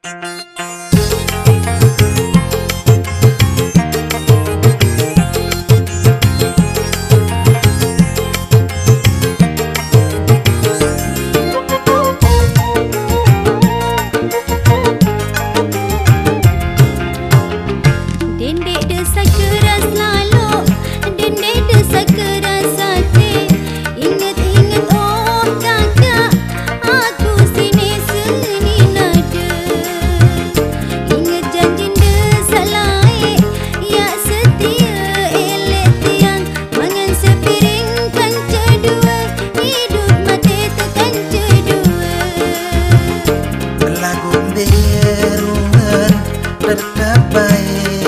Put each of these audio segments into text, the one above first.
Dendek desa keras lah rumer tetap baik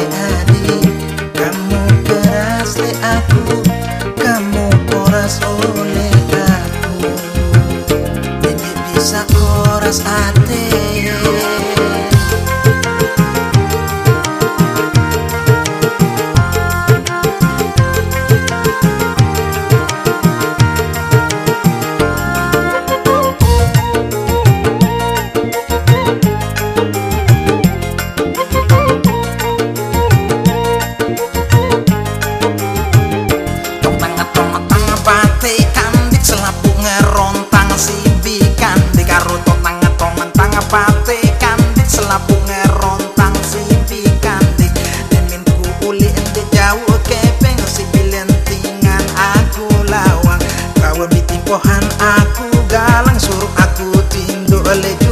karo tonang atong mentang pate kandik selapu ngerontang sinti kandik demin ku uli enti jauh kepeng si bilentingan aku lawang. Kawa bitin pohan aku galang suruh aku tindu leju